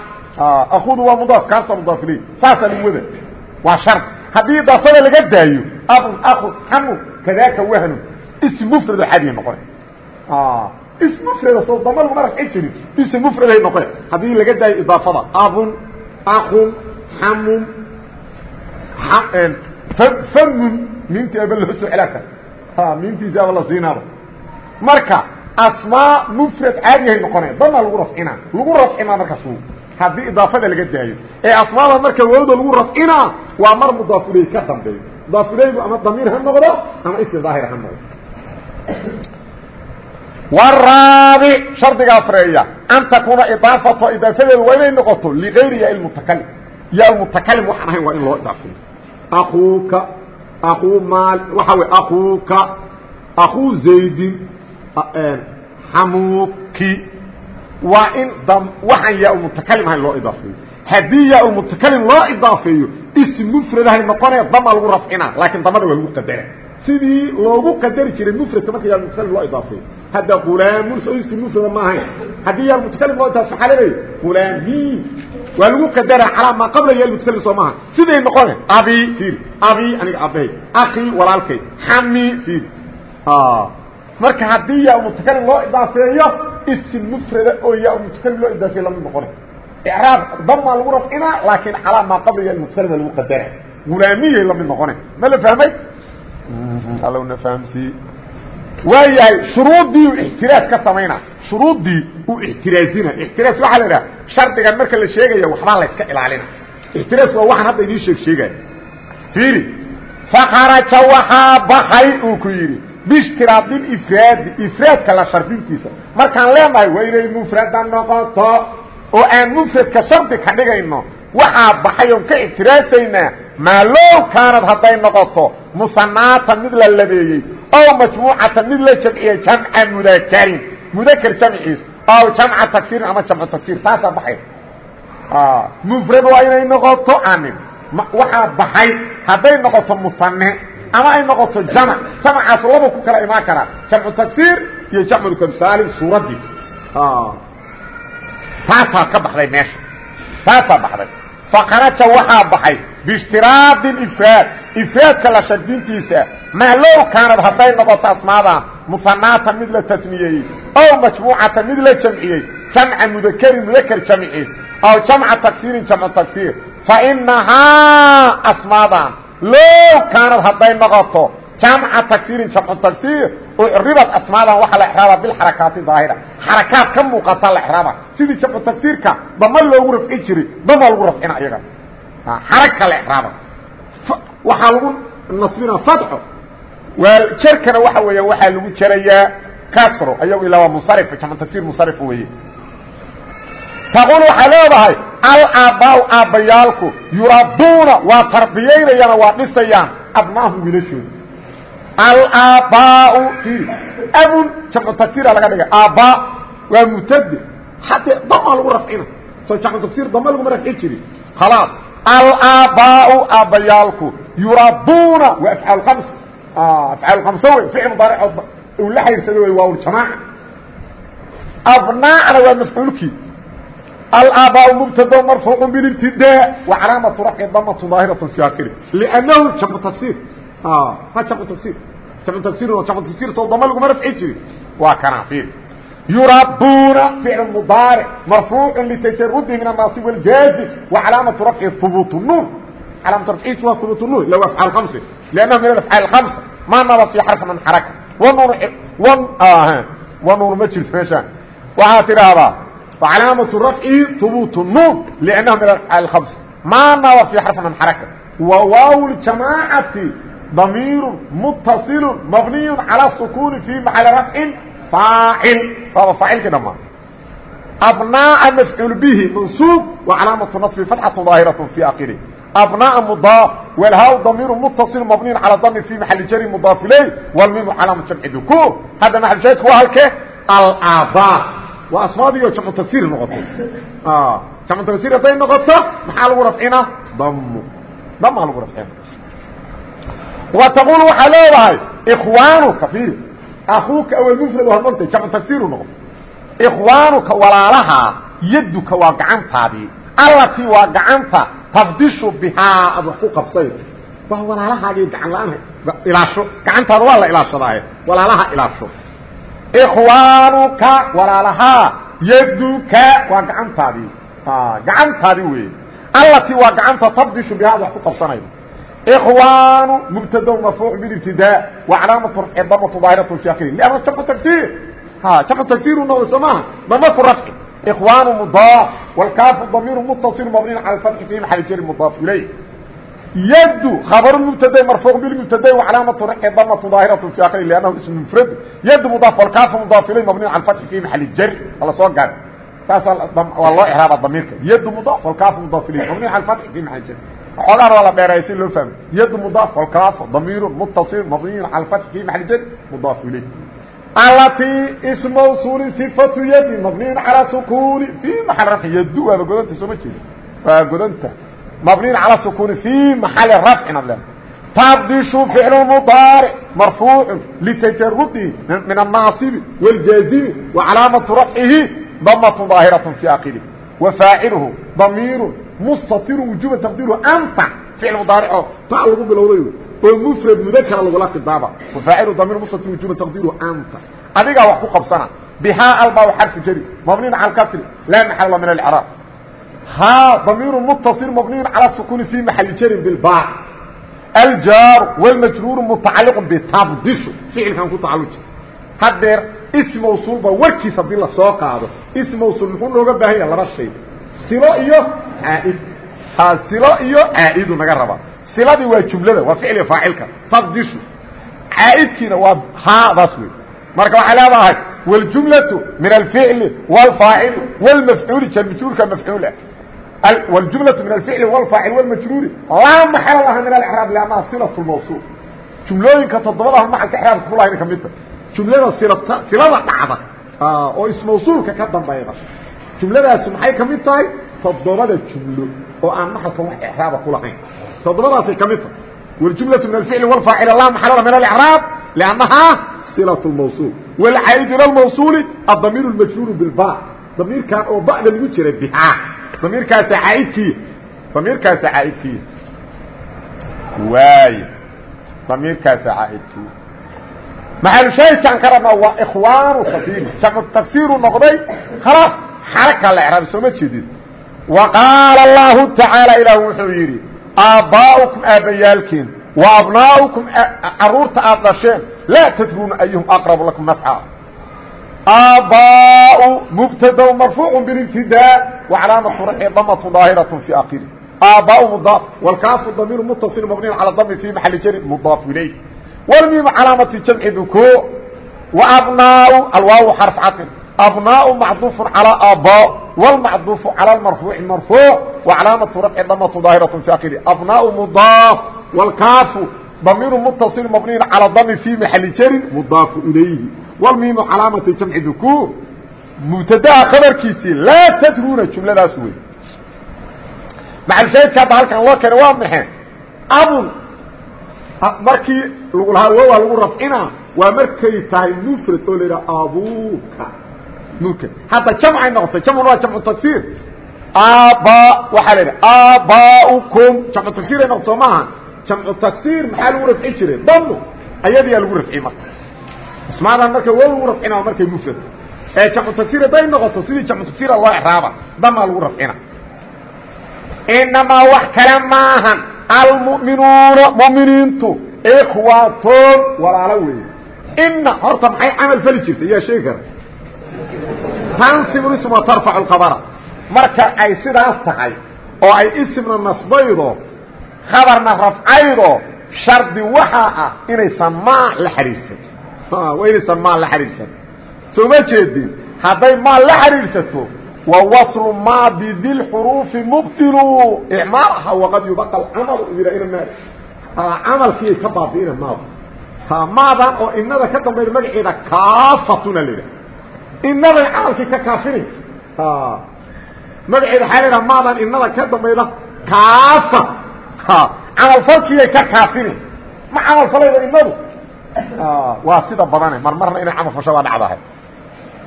akudu waa mudaaf kaafta mudaaf iley saasaa lagu wada. Waa shard haddii idaafada laga daayo abun aku xamu kadaaka wahnu ism mufrado xadiya noqona ism mufrada soo dama laguma rafci jirin. Ism mufraday noqone. Haddii laga daayo idaafada abun akun xamun famun miintii aba loo soo celaa kara miintiisi aba la siinaaba marka asmaa mufrad caadiyahay noqonaya dana lagu rafcinaa lagu rafcimaa markaas haddii idaafada laga daayo. Ee asmaada marka wawda lagu rafcinaa waa mar mudaafuley ka dambeeyo mudaafuleygu ama damiir ha noqdo ama ism daahir ha noqdo. Waraabic shardiga afreeya an takuuna idaafato idaafadeedu waa inay noqoto ligayri ya mutakalim ya mutakalim waxaan ahayn waa in loo idaafiyo. Akuuka akuu maal waxa wey akuuka akuu zaydin xamuuki waa in waxaan yaa mutakalim ahayn loo idaafeeyo. Haddii yaa mutakalim loo idaafeeyo ism mufradahay noqonaya dama lagu rafcina laakiin damada waa lagu qadara sidii loogu qadari jiray mufradka marka yaa mutakalim loo idaafeeyo. Hadda hulaamun so ism mufrada ma ahayn. Haddii yaa mutakalim loo idaafeyo maxaa leedahay hulaamiin waa lagu qadara calaa maa qabla yaa mutakalim soo maaha. Siday noqone abi fiir abi aniga aabbahay akii walaalkay. Xami fiir marka haddii yaa mutakalim loo idaafeeyo ism mufrada oo yaa mutakalim loo idaafeeyo la mid noqona icraab damaa lagu rafcinaa laakiin calaa maa qabla ya mutakalima lagu qadara gulaamiyay la mid noqona ma la fahmay? Allowna fahamsiiye waa yahay shuruuddii uu ixtiraas ka samaynaa shuruuddii uu ixtiraazina ixtiraas waxaa la idhaha shardigan marka la sheegaya waxbaa la yska ilaalina. Ixtiraas waa waxaan hadda idiin sheeg sheegaya. Fiiri fakaraja waxaa baxay uu ku yidhi bishtiraabilifraadi ifraadka la shardintiisa markaan leenahay waa inay mufrada noqoto oo aan mufradka shardi ka dhigayno. Waxaa baxay oon ka ictiraasaynaa maa low kaanad hadday noqoto musanaatan mid la labeeyey ow majmuucatan mid la jamciyey jamca mudakarin mudakar jamciis ow jamca tagsiirin ama jamcu tagsiir taasaa baxay. Mufrad waa inay noqoto anin waxaa baxay hadday noqoto musane ama ay noqoto jamc jamcaas laba ku kala imaan karaa. Jamcu tagsiir iyo jamcu kamsaalim suuraddiis taasaa ka baxday meesha. Taasaa baxday. Faqaraja waxaa baxay biishtiraadi ifraad ifraadka la shardintiisa maa low kaanad hadday noqoto asmaada musanaatan mid la tasmiyeeyey ow majmuucatan mid la jamciyey. Jamca mudakarin mudakar jamciis. Aw jamca tagsiirin jamcu tagsiir. Fa inahaa asmaadan low kaanad hadday noqoto. Jamca tagsiirin jamcu tagsiir ucribad asmaadan waxaa la exraaba bilxarakaati daahira. Xarakaad ka muuqata la exraaba sidii jamcu tagsiirka dama loogu rafci jiray dama lagu rafcina iyaga xaraka la exraaba waxaa lagu nasbina fatxo waa jerkana waxa weeya waxaa lagu jerayaa casro ayagu ilaa waa munsarif jamcu tagsiir munsarif weeye taquul waxaa leedahay alaabbaau aabbayaalku yurabuuna waa tarbiyaynayana waa dhisayaan abnaahum wiilashooda. Alaabbaau abun jamcu tagsiira laga dhigay. Aabba waa mutade haddee dama lagu rafcina. Soo jamcu tagsiir dama laguma rafci jiri khalaas alaabbaau aabbayaalku yurabuuna waa afcaal khams afcaal khamsa wey ficil mudaaric uu la xahiirsada wey waa uljamaaca abnaacna waa mafcuulkii alaabaa mubtado marfuucu bilibtidaa wa calaamatu rafci damatu daahiratu fi akiri liannahu jamcu tagsiir ha jamcu tagsiir jamcu tagsiir jamcu tagsiir soo dama laguma rafci jiri waa kana fiir yurabuna ficl mudaaric marfuuc litajarudi min annaasib wاljaazi wa calaamatu rafci hubuut nuun calaamatu rafciisi waa hubuut nuun ila afcaal hamse lannahu min afcaal hamsa ma naba fi xarfi man xaraka wnun wanuun ma jirto meeshaan waxaa tidhaahdaa calaamatu rafcihi hubuut nuun lannahu min afcaal hamsa ma naba fi xarfi man xaraka wa waaw ljamaacati damiir mutaصil mabniy calى sukuni fi maxali rafcin aacil waaba faacilkii dhamaa abnaaءa mafcuul bihi mansuub wa calaamatu naصbi fatxatu daahiraة fi akiri abnaaءa mudaaf walhaw damiiru mutaصil mabniy calى dami fi maxali jari mudaaf iley wlmimu calaama jamci dukuur hadda maxalshaahidku waa halke alaabaa waa asmaadiyo jamcu tafsir noqotay. Jamcu tafsir hadday noqoto maxaa lagu rafcina? Damu damaa lagu rafcina wa taqul waxaa leedahay ikhwaanuka fiiri akuuka awel mufrad waa mogtay jamcu tagsiiru noqdo ikhwaanuka walaalahaa yaduka waa gacantaadii allatii waa gacanta tabdishu bihaa. Ad wax ku qabsay. Waa walaalahaagii gacan la'aan ilaasho. Gacantaada waa la ilaashadaaye. Walaalaha ilaasho ikhwaanuka walaalahaa yaduka waa gacantaadii gacantaadii weeye allatii waa gacanta tabdishu bihaa ad wax ku qabsanaydo ikhwaanu mubtada marfuuc bilibtidaa wa calaamatu damatu daahiratu fi akhiri lianna jamcu tagsiir jamcu tagsiiru noqday soo maaha damaku rafci ikhwaanu mudaaf wlkaafu damiiru mutaصil mabniin cala fatxi fi maxali jari mudaaf ilayh yadu khabaru mubtada marfuuc bilmubtada wa calaamatu rafci damatu daahiratu fi akhiri liannahu ismu mufrad yadu mudaaf wlkaafu mudaaf ilayh mabniin cala fatxi fi maxali jari ala soo gaar saasaa waa loo ixraaba damiirka yadu mudaaf wlkaafu mudaaf ilayh mabniin cala fatxi fi maxali jari xoogaana waa la dheereeya si loo fahmo yad mudaaf walkaafo damiiru mutaصil mabniyu cala fathi fi maxali jari mudaaf ilayh alatii ism mawsuuli صifatu yadi mabniyin calaa sukuni maxal rafci yadu waaba godanta sooma jeeda waa godanta mabniyin calaa sukuni fi maxali rafcin ad le tabdishu ficlu mudaaric marfuucu litajarudi min annaasibi wاljaazimi wa calaamatu rafcihi damatu daahiraة fi akiri wa faacilhu damiiru mustatiru wujuba taqdiiru anta ficil mudaarico ta lagu bilowday oo mufrad mudakara lagula khidaaba wafaacilu damiir mustatir wujuba taqdiiru anta adigaa wax ku qabsana bihaa albaa xarfu jari mabniin cala kasri laa maxalla min alcraab haa damiiru muttaصil mabniyin cala sukuni fi maxali jarin bilba aljaaru wاlmajruuru mutacaliq bitabdishu ficilkan ku tacaluji hadeer ism mawsuul ba warkiis haddii lasoo qaado ism mawsuul muxuu nooga baahan yaha laba shay silo iyo caaid silo iyo caa'idu naga raba siladii waa jumlada waa ficliga faacilka taqdishu caaidkiina waa haadaas wey marka waxay leedahay wاljumlaةu min alficli wاlfaacili wاlmafcuuli jarmajruurka mafcuul ah wاljumlaةu min alficli wاlfaacil wاlmajruuri laa maxala laha min alcraab lannaha silaة اmawsuul jumlooyinka toddobadaha maxalka xraabka kulahayn ka midta jumlada silata silada dhacda oo ismawsuulka ka dambayda jumladaasi maxay ka mid tahay toddobada jumlo oo aan maxalka wax icraaba ku lahayn toddobadaasay ka mid tahay wاljumlaةu min alficli wاlfaacil laa maxala min alcraab lannahaa silaة اmawsuul wاlcaa'id ilى اmawsuuli adamiir اmajruur bilba damiirkan oo ba'da lagu jira bihaa damiirkaasa caaidkiya damiirkaasa caaidkiya waay damiirkaasa caaidkiya maxalushaahidkaan ka rabnaa waa ikhwaanu kasiiri jamcu tagsiiru noqday khalaas xarakaa la ecraabay sooma jeedid wa qaala allahu tacaala ilaah wuxuu yidhi aabbaa'ukum aabbayaalkiin wa abnaa'ukum carruurta aad dhasheen laa tadruuna ayuhum aqrabu lakum nafca aabbaa'u mubtadaw marfuucu bilibtidaa wa calaamatu rafci damatu daahiraة fi akiri aabbaa'u mudaaf wاlkaafu damiiru mutaصil mabniin calى dami fi maxali jari mudaaf ilayh wlmiimu calaamati jamci duko وabnaa alwaaw xarف caطin abnaaء macduuف calى aabaa wاlmacduufu calى marfuuci marfuuc وcalaamaةu rafci damatu daahiraة fi akiri abnaaء mudaaf wاlkaafu damiiru mutaصil mabniyin calى dami fi maxali jarin mudaafu ilayhi wlmiimu calaamati jamci dukuur mubtadaha khabarkiisii laa tadruuna jumladaas wey maxalshaahidka hadda halkan loo keenay waa maxe abun markii lagu lahaa waa lagu rafcina waa markay tahay mfrad oo la yidhaha abuka mka hadda jamcay noqotay jamcuna waa jamcu tagsiir aaba waxaa la yidhaha aabaukum jamcu tagsiiray noqota soo maaha jamcu taksiir maxaa lagu rafci jiray damo ayadiyaa lagu rafci marka asmaadan marka waa lagu rafcina markay mufrad ee jamcu taksiir hadday noqoto sidii jamcu taksiira loo ixraaba damaa lagu rafcina. Inamaa wax kale maahan almu'minuuna mu'miniintu ikhwaatoon walaalo weeye. Ina horta maxay camal fali jirtay? Yaa sheegi kara tansibu ism wa tarfacu lkhabara marka ay sidaas tahay oo ay ismna nasbaydo khabarna rafcaydo shardi waxaa ah inaysan maa la xidhiidsan waa inaysan maa la xidhiidsan soo ma jeedin hadday maa la xidhiidhsato wa waslu maa bidilxuruufi mubdilu icmaalaha waqad yubaqa alcamalu ina maa camalkiiay ka baabi'ina maada maadan oo inada ka dambayda magaceeda kaafatuna la idhaha inaday camalkii ka kaafinayn. Magaceeda waxaa la idhaha maadan inada ka dambayda kaafa. Camalfalkiiyay ka kaafinayn. Ma camal falayda inadu waa sida badane mar marna inay camal fasho waa dhacdahay.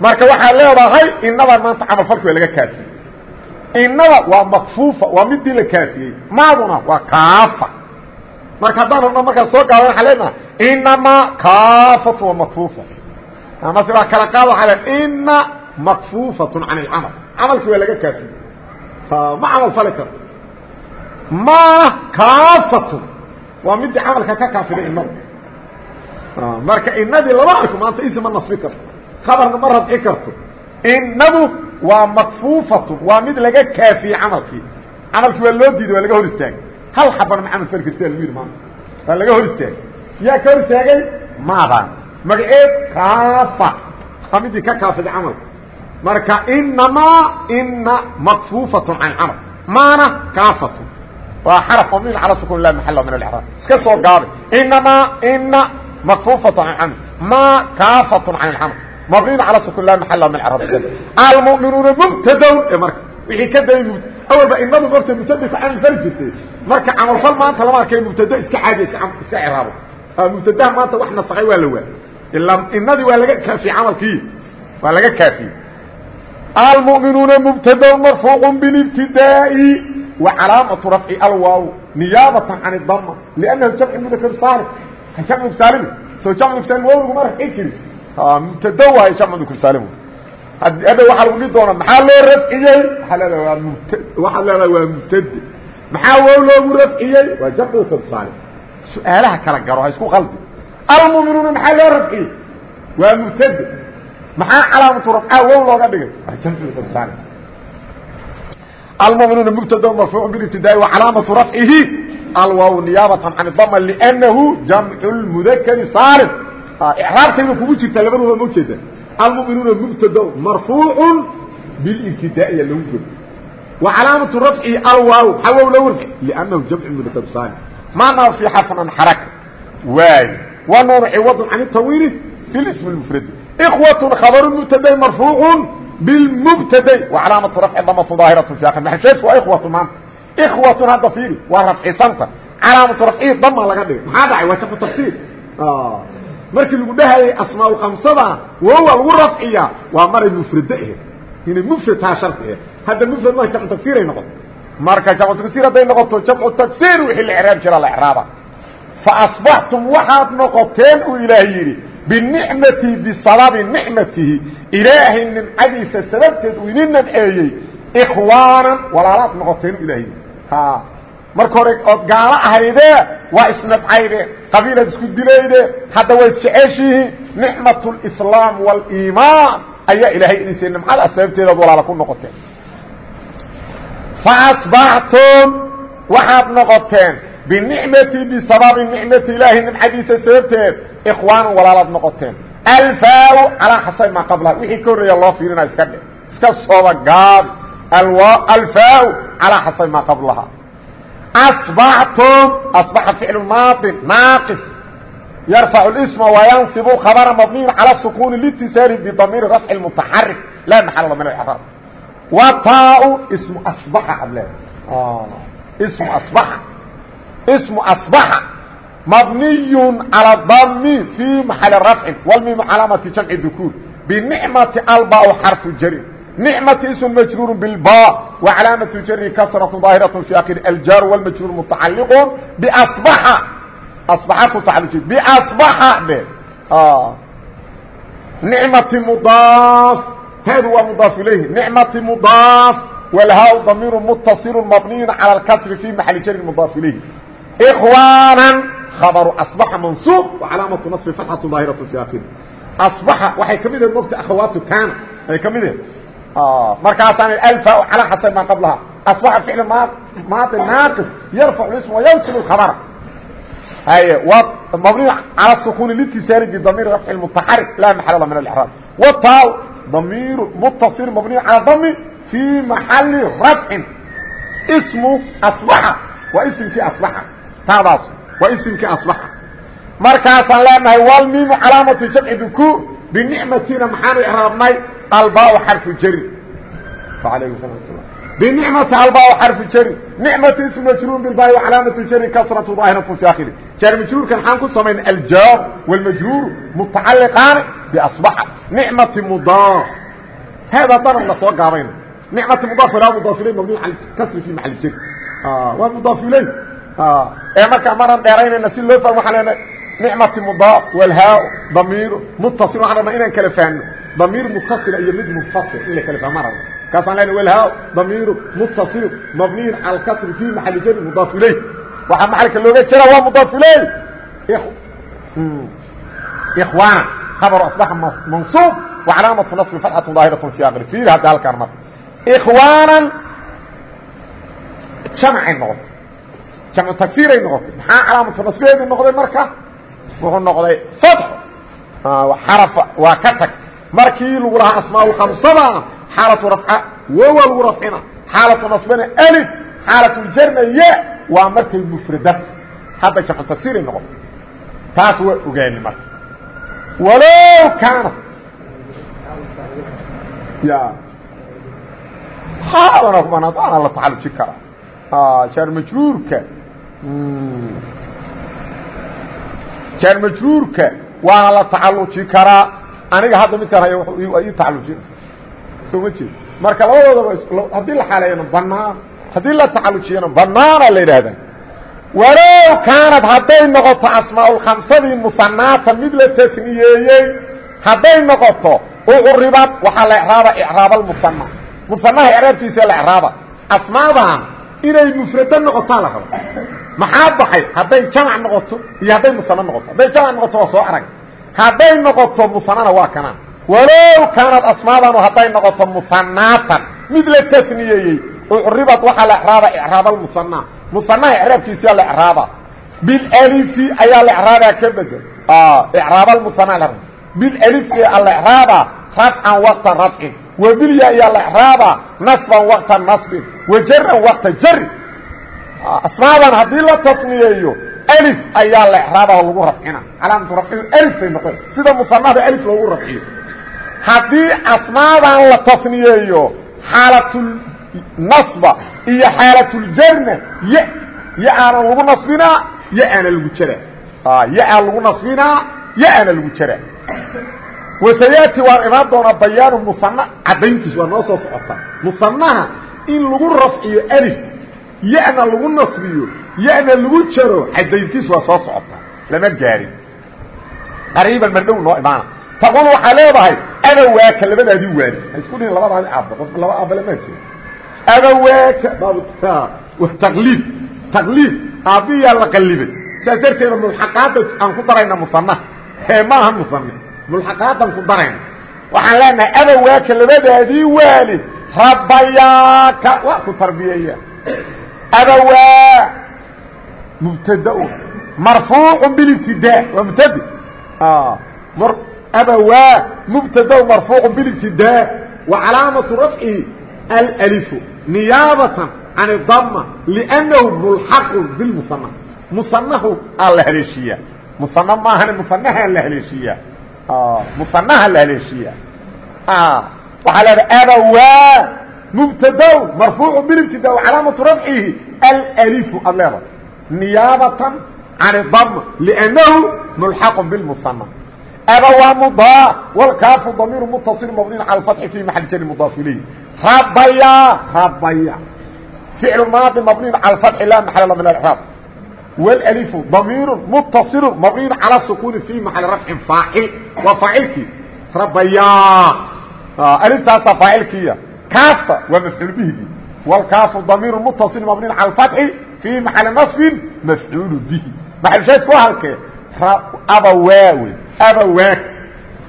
Marka waxaa leedahay inadan maanta camalfalki waa laga kaafiyey inada waa makfuufa waa midii la kaafiyey maaduna waa kaafa. Marka haddaan rabno markaa soo gaaba waaa leenaha inamaa kaafatu wa makfuufa amase waa kala qaad waaa le ina makfuufatun can ilcamal camalkii waa laga kaafiye ma camal fali karto. Ma kaafatun waa midii camalka ka kaafiday inadu marka inadii lama arko maanta isi ma nasbi karto. Khabarna ma radci karto. Inadu waa makfuufatun waa mid laga kaafiyey camalkii. Camalkii waa loo diiday waa laga hor istaagay. Hal xabana ma camal fali karta maanta? Waa laga hor istaagay. Yaa ka hor istaagay? Maadaan. Magaceed kaafa. Waa midii ka kaafiday camalka. Marka inamaa ina makfuufatun can camal. Maana kaafatu. Waa xaraf mabniy cala sukun la maxala min alraab iska soo gaabay inamaa ina makfuufatun can camal ma kaafatun can ilcamal mabniyn cala sukun la maxala min araab almu'minuuna mubtadawn e marka wixii ka dayay awalba inadu marta mubtada ka camal fali jirtay marka camalfal maanta lama arkay mubtada iska caadiya iska ciraabo mubtadaha maanta wax nasakay waa la waa ilaa inadii waa laga kaafiyey camalkii waa laga kaafiyey almu'minuuna mubtadaun marfuucu bilibtidaa'i wa calaamatu rafci alwaaw niyaabatan can idama liannahu jamcu mudakar saalim jamcu saalimi soo jamcu saalim waaw laguma rafci jiri mubtada waayo jamcu mudakar saalim hadda waxaa lagu dhihi doonaa maxaa loo rafciyey? Waaa leedaha waa mubt waxaad leedaha waa mubtade maxaa wow loogu rafciyey? Waa jamcu mudakar saalim su'aalaha kala garo ha isku qalbi. Almu'minuuna maxaa loo rafciyey? Waa mubtade maxaa calaamatu rafca wow looga dhigay? Almuminuuna mubtada marfuuc biibtidaai wa calaamatu rafcihi alwaaw niyaabatan can dama lnahu jamcu lmudakari saalim icraabtayba kugu jirtaa labaduba ma ujeeda almuminuuna mubtada marfuucu bilibtidaaiya lagu goy wa calaamatu rafcihi alwaaw maxaa wow loo warci lnahu jamcu mudakar saalim maanaa fi xarfan an xaraka waay wa nuunu ciwadun can tawiili fi ismi mufradi ikhwatun khabaru mubtaday marfuucu bilmubtaday wa calaamatu rafci damatu daahiratu fi akhir maxasheedku waa ikhwatu maanta ikhwatun hadda fiiri. Waa rafcisanta calaamatu rafcihi dama laga dhigay. Maxaa dhacay? Waa jafu tafsiir. Markii lagu dhahayay asmaa khamsada wowa lagu rafciya. Waa maray mufrade aheed inay mufrad taa shardi aheed hadda mufrad ma jamcu tagsiiray noqoto. Marka jamcu tagsiir hadday noqoto jamcu tagsiir wixii la icraab jira la icraaba fa asbaxtum waxaad noqoteen uu ilaah yidhi binicmatihi bisababi nicmatihi ilaahay nimcadiisa sababteed uu idin namceeyey ikhwaanan walaalaad noqoteen ilaahay marka hore ood gaalo ahaydee waa isnabcayde qabiilaad isku dilayde. Hadda waa isjeceshihiin nicmat lislaam waliimaan ayaa ilaahay idin siiyey nimcadaas sababteedaad walaala ku noqoteen faasbaxtum waxaad noqoteen binicmati bisababi nicmati ilaahi nimcadiisa sababteed ikhwaanan walaalaad noqoteen. Alfaa calaa xasay maa qablaha wixii ka horreeya loo fiirina iska dhe iska sooba gaabi alfaa calaa xasay maa qablaha asbaxtum asbaxa ficlu maadin naaqis yarfacu اsma wayansibu khabra mabniyin calى sukuni litisaali bidamiiri rafci mutaxarik laa maxal min اcraab wataau ismu asbaxa ad leeda ismu asbaxa ismu asbaxa mabniy calى dami fii maxali rafcin wlmimu calaamati jamci dukuur binicmati alba xarfu jarin nicmati ism majruur bilba wacalaamatu jari kasratu daahiraة fi akhiri aljar wاlmajruur mutacaliq basbaxa asbaxa ku tacaluji basbaxa dhe nicmati mudaaf heedu waa mudaaf ilayhi nicmati mudaaf wlhaa damiir mutaصil mabniy calى اkasri fi maxali jari mudaaf ilayhi ikhwaana khabru asbaxa mansuub wacalaamatu naصbi fatxatu daahiraة fi akhiri asbaxa waxay ka mid ahed mogta akhawaatu kaana ay ka mid ahed markaasaan alfa calaa xasab maa qablaha. Asbaxa ficl maadi naaqis yarfacu ism wayansibu khabara haye waa mabni cala sukuuni litisaali bidamiir rafci mutaxarik laa maxal la min alraab wataw damiir mutaصil mabniy cala dami fii maxali rafcin ismu asbaxa waa isimkii asbaxa. Taadaas waa isimkii asbaxa. Markaasaan leenahay walmiimu calaamatu jamci dukuur binicmatina maxaanu iraabnay albاء xرفu jri بنicمة albاء xرفu jri نicمة اسم مجrور بالbاء وcalaamaةu jri kasرة ظاahiرة في akhر jaar majruurkan xaan ku samayn الjاar والmajrوur متacaliqaani بأصبح نicمaةi mضاaf heeda danan la soo gaabayna نicmati mdaaf ilaa mdaaf ilay mabniy al kasri fi maal jir waa mdaaf ilay ee markaa maraan dheeraynayna si loo fahmo waxaan leenahay nicmati mdaaf walhaa damiir muttasil waxaan rabnaa inaan kala fahno damiir mutasila iyo mid munfasil in la kala fahmanayo kaasaan lena walhaa damiiru mutasil mabniyun cala lkasri fii maxali jari mudaaf ileyh waxaa maxalka looga jira waa mudaaf ileyh hmm. ikhwaana khabaru asbaxa mansuub wa calaamatu nasbi fatxatu daahiraة fi aqri fiili hadda halkaan mar ikhwaanan jamcay noqotay. Jamcu tagsiiray noqotay. Maxaa calaamatu nasbeedu noqday marka? Wuxuu noqday fatxo ah, xaraf waa ka tagtay markii lagu lahaa asmaa khamsadana xaalatu rafca wowa lagu rafcina. Xaalatu nasbana alif xaalatu jarna ye waa markay mufrada. Hadda jamcu tagsiiray noqotay taas waa ogaani marka. Walow kaana. Ya. Haadana ku banaad waana la taxalluji karaa jaar majruurka. Jaar majruurka waana la tacalluji karaa aniga hadda midkaan haya waa ii tacallujina soo ma jeed marka labadoodaba haddii la xaaleeyana banaan haddii la tacallujiyana banaana la yidhaahdaa. Walow kaanad hadday noqoto asmaaulkhamsadii musanaata mid la tasniyeeyey hadday noqoto ucuribad waxaa la icraaba icraab almusana musanaha icraabkiisa la icraaba. Asmaadan inay mufrado noqotaa la rabo. Maxaa baxay? Hadday jamac noqoto iyo hadday musano noqoto. Hadday jamac noqoto waa soo arag hadday noqoto musanana waa kanaan. Walow kaanad asmaadanu hadday noqoto musanaatan mid la tasniyeeyey ucribad waxaa la raaba icraab almusana musanaha icraabkiisiyaa la raaba bilalifi ayaa la raabaa ka bedel. Ah, icraab almusana bilalif la raaba rafcan waqta rafcin. Wabilya ayaa la raaba nasban waqta nasbin. Wajaran waqta jari ah, asmaadan haddii la tasniyeeyo alif ayaa la exraaba oo lagu rafcina. Calaamatu rafcidu alifay noqon. Sida musanada alif loogu rafciyo. Haddii asmaadan la tasniyeeyo xaalatul nasba iyo xaalatuljarna y ya aana lagu nasbinaa ya aana lagu jaraa. Ya-aa lagu nasbinaa ya aana lagu jaraa. Wasayaati waan imaan doonaa bayaanu musana caddayntiis waa noo soo socota. Musanaha in lagu rafciyo alif yana lagu nasbiyo yana lagu jaro caddayntiis waa soo socotaa lama gaarin. Qariiban mardhow noo imaana. Taqul waxaa leedahay abawaaka labadaadii waali ha isku dhihin labadaadi aabba qof laba aabbale maa jira abawaaka taqliib taqliib. Aabbiyaa la qallibay. Saas darteeda mulxaqaadda aan ku darayna musanaha maaha musane mulxaqaadan ku darayna. Waxaan leenahay abawaaka labadaadii waalid rabbayaaka. Waa ku tarbiyeeya abawaa mubtadaun marfuucu bilibtidaa waa mubtade abawaa mubtadaun marfuucu bilibtidaa wa calaamatu rafcihi alalifu niyaabatan can idama liannahu mulxaqun bilmusana musanahu aa la haleeshiiyaa musana maahane musanahaa la haleeshiiyaa musanaha la haleeshiya waxaa leedahay abawaa mubtadaw marfuucu bilibtida calaamatu rafcihi alalifu aad leedahay niyaabatan can idama liannahu mulxaqu bilmusana aba waa mudaa wlkaafu damiiru mutaصil mabniin calى اfatxi fi maxal jari mudaaf ilayh rabaya rabaya ficlu maadi mabniin calى fatxi la maxal min اraab wlalifu damiiru mutasilu mabniin calى sukuni fi maxali rafcin faacil waa faacilkii rabaya aliftaasaa faacilkiya kaafta waa mafcuul bihigi wlkaafu damiiru mutaصil mabniin calى اfatxi fi maxali naصbin mafcuul bihi maxalshaadku halkee abawaa wey abawaag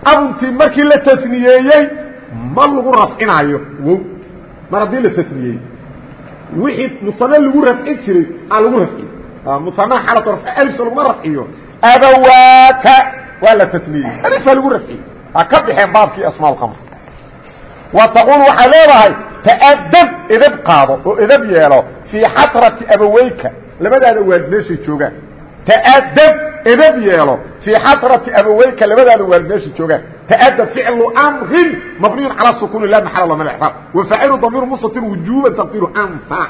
abuntii markii la tasniyeeyey ma lagu rafcinaayo wow mar haddii la tasniyeeyey wixii musane lagu rafcin jiray aa lagu rafciy musanaha xaalatu rafci alifsa laguma rafciyo abawaaka waa la tasniyey alifaa lagu rafciyey ha ka baxeen baabkii asmaa lkhamsa wa taquul waxay leedahay ta'adab edab qaado oo edab yeelo fii xatrati abaweyka labadaada waad meeshay joogaan. Ta'adab edab yeelo fii xadrati abaweyka labadaada waalid meesha joogaan. Ta'adab ficlu amrin mabniyun calaa sukuuni la maxal min iraab wa faacilu damiiru mustatir wujuuban taqdiiru anta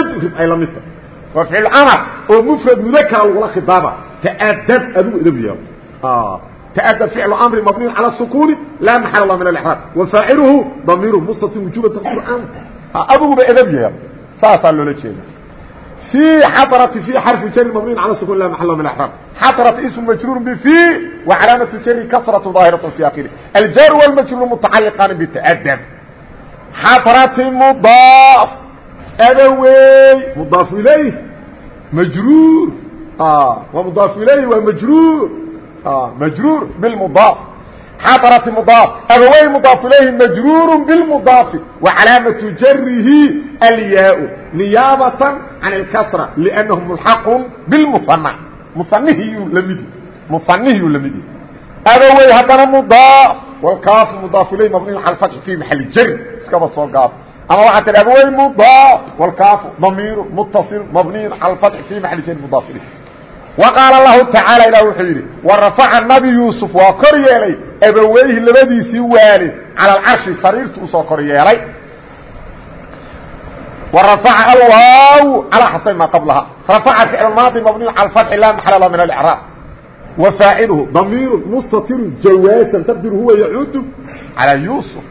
idrib ay la mid tahay waa ficil amar oo mufrad mudakara lagula khidaaba ta'adab adigu edab yeelo تأdى فعل أمر مبني على السكون لا محل له من الإحراب وفاaعلهu ضمير مستر وجوبا تقدير أنت adguba edب yeel saasaa loola jeeda في xرة في حرف jر مبني على سكون لا محل من احرام xرة اسم مجrور بفي وعلامة jر كسرة ظاaهرة في آخره الجار والمجrور متعلقان بتأdب xرة مضاaف أdwey مضاaف إليه مجrور ومضاaف إليه waa مجrور مجrور بالمضاaف xaرة مضاaف أbwey مضاaف إليه مجrور بالمضاaف وعaلاaمة jrه الyاء نياaبة عن الكسرة لأنه ملحق بالمثنى mنhiy lmid mنhiyu lmid أbwey haddana مضاaف والكاaf مضاaف إليه مبني على الفتح في محل jr iskaba soo gaab ama waxaa tii أbwey مضاaف والكاaf ضمير متصل مبني على الفتح في محل jr مضاaف إليه وqاaل الlahu taعaaلى ilah wuxuu yidhi وraفaca نabi yuuسف waa kor yeelay abaweyhi labadiisii waalid calى اcarشhi sariirtu usoo kor yeelay وraفaca alwaaw calىa xasay maa qablaha raفaca فicl maadi mabniy calى الفaتحi la maxل lah min الإعrاab وفاacilhu ضamiir mstatiru jawaaزan tqdir huwa yacuud calى yuسف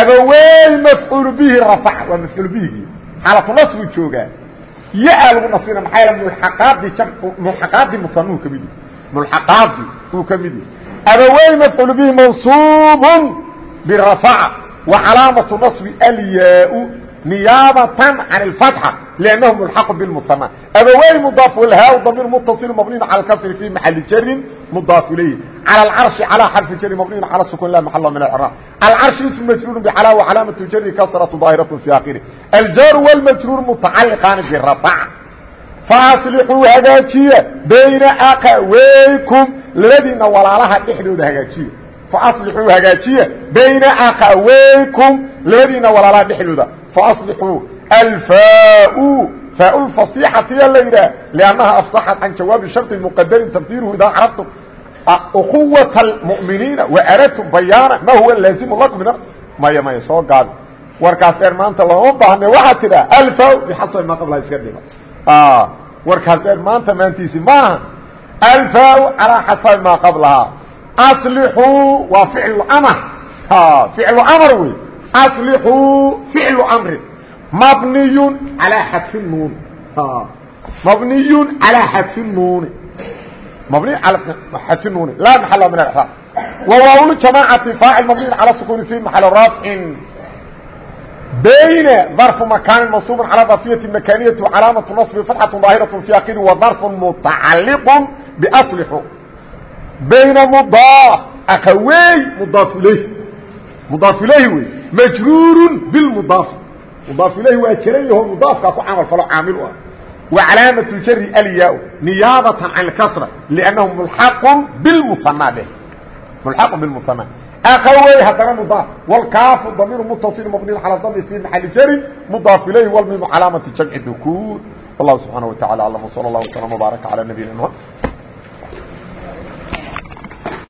abawey mafcuul bihi raفaca waa mafcuul bihigi xaalatu naصbu joogaa ya lagu nasbina maxaa yaele mulaqaadii mulaqaadii musanuhu ka mid yahi mulaqaadii uu ka mid yahi abawey mafcuul bihi mansuubun birafaca wa calaamatu naصbi alyaa niyaabatan can اlfatxa liannahu mulxaqu bilmusanaa abawey mudaaf lhaa damiir mutaصil mabniyn cala kasri fi maxali jarin mudaaf ilayhi calى اcarشhi calى xarfi jari mabniyn calى sukun la maxala min اcraab alcarشhi ism majruur bcalى wcalaamaةu jari kasraةu ظaahiraة fi akhiri aljar wاlmajruur mutacaliqaani birafc faaslixuu hagaajiya bayna aqaweykum labadiina walaalaha dhexdooda hagaajiya faaslixuu hagaajiya bayna aqaweykum labadiina walaalaha dhexdooda faaslixuu alfaa faa lfasixatiya la yidhaah liannaha afsaxat can jawaabi sharطi muqadarin taqdiiruhu idaa carabtum quwaة اmؤminiina وaradtum bayaana ma huwa laazimu lakum min maya maya soo gaabi warkaas dheer maanta looma baahne waxaa tidhaa alfa bixasab ma qabla iska dhiba warkaas dheer maanta maantiisi maaha alfa calىa xasabi maa qablahaa aslixuu waa ficlu amr ficlu amr wey aslixuu ficlu amrin mabniyun alaa xadfi nuuni mabniyun alaa xadfi nuuni mabniy al xadfi nuuni laa maxala min alraab wa waawl jamaacati faacil mabniy cala sukuuni fi maxal rafcin bayna darfu makaanin mansuubun calaa darfiyati makaaniyati calaamatu nasbi fatxatu daahiratu fi akiri wa darfun mutacaliqun biaslixu bayna mudaaf akawey mudaaf ilayh بين مضاف أخوي مضاف إليه مضاف إليه مجرور بالمضاف مضاف إليه وأجريه هو مضاف كاكو عمل فلو عامله وعلاaمة الjر الyاء نياaبة عن الكسرة لأنه ملحق بالمثنى به ملحق بالمثنى أخوي hadana مضاaف والكاف ضمير متصل مبني على ضم في محل جر مضاaف إليه والميم علامة جمع ذكور والله سبحانه وتعالى أعلم وصلى الله وسلم وبارك على نبينا محمد